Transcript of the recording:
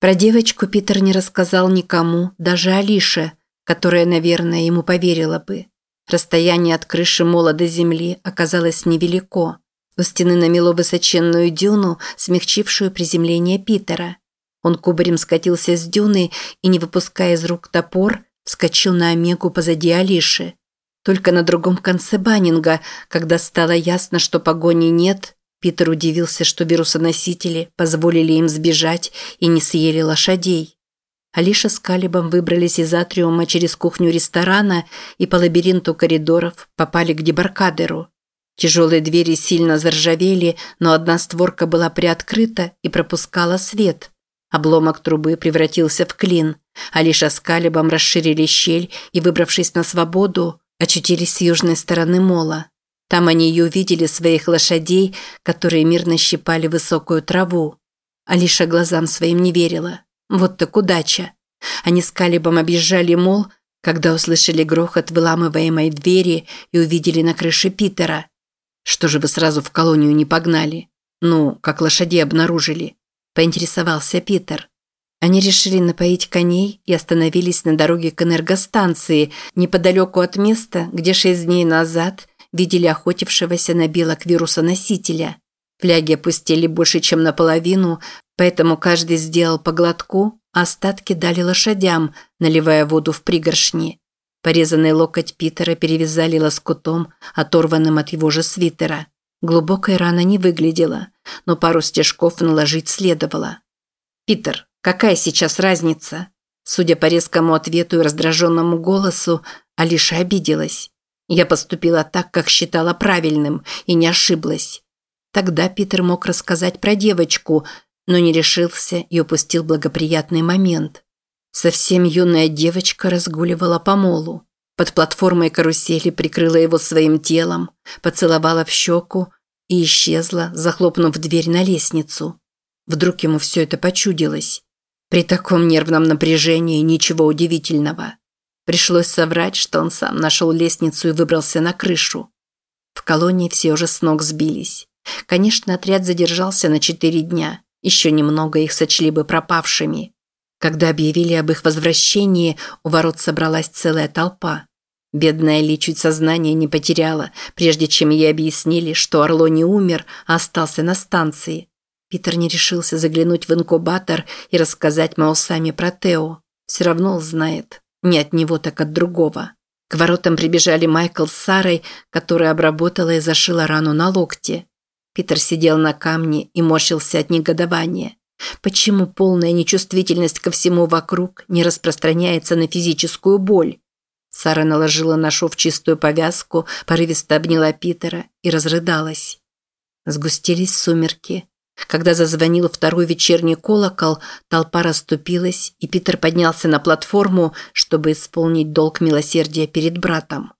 Про девочку Питер не рассказал никому, даже Алише, которая, наверное, ему поверила бы. Расстояние от крыши мола до земли оказалось невелико. У стены намело высоченную дюну, смягчившую приземление Питера. Он кубарем скатился с дюны и, не выпуская из рук топор, вскочил на Омегу позади Алиши. Только на другом конце Баннинга, когда стало ясно, что погони нет, Питер удивился, что вирусоносители позволили им сбежать и не съели лошадей. Алиша с Калибом выбрались из атриума через кухню ресторана и по лабиринту коридоров попали к дебаркадеру. Тяжелые двери сильно заржавели, но одна створка была приоткрыта и пропускала свет. Обломок трубы превратился в клин. Алиша с Калибом расширили щель и, выбравшись на свободу, очутились с южной стороны мола. Там они и увидели своих лошадей, которые мирно щипали высокую траву. Алиша глазам своим не верила. Вот так удача. Они с Калибом объезжали мол, когда услышали грохот выламываемой двери и увидели на крыше Питера. Что же вы сразу в колонию не погнали? Ну, как лошадей обнаружили? Поинтересовался Питер. Они решили напоить коней и остановились на дороге к энергостанции, неподалеку от места, где шесть дней назад видели охотившегося на белок вируса-носителя. Фляги опустили больше, чем наполовину, поэтому каждый сделал по глотку, а остатки дали лошадям, наливая воду в пригоршни. Порезанный локоть Питера перевязали лоскутом, оторванным от его же свитера. Глубокая рана не выглядела, но пару стежков наложить следовало. «Питер, какая сейчас разница?» Судя по резкому ответу и раздраженному голосу, Алиша обиделась. Я поступила так, как считала правильным, и не ошиблась. Тогда Питер мог рассказать про девочку, но не решился и упустил благоприятный момент. Совсем юная девочка разгуливала по молу. Под платформой карусели прикрыла его своим телом, поцеловала в щеку и исчезла, захлопнув дверь на лестницу. Вдруг ему все это почудилось. При таком нервном напряжении ничего удивительного. Пришлось соврать, что он сам нашел лестницу и выбрался на крышу. В колонии все уже с ног сбились. Конечно, отряд задержался на четыре дня. Еще немного их сочли бы пропавшими. Когда объявили об их возвращении, у ворот собралась целая толпа. Бедная Ли чуть сознание не потеряла, прежде чем ей объяснили, что Орло не умер, а остался на станции. Питер не решился заглянуть в инкубатор и рассказать Маусами про Тео. Все равно знает. Не от него, так от другого. К воротам прибежали Майкл с Сарой, которая обработала и зашила рану на локте. Питер сидел на камне и морщился от негодования. Почему полная нечувствительность ко всему вокруг не распространяется на физическую боль? Сара наложила на шов чистую повязку, порывисто обняла Питера и разрыдалась. Сгустились сумерки. Когда зазвонил второй вечерний колокол, толпа расступилась, и Питер поднялся на платформу, чтобы исполнить долг милосердия перед братом.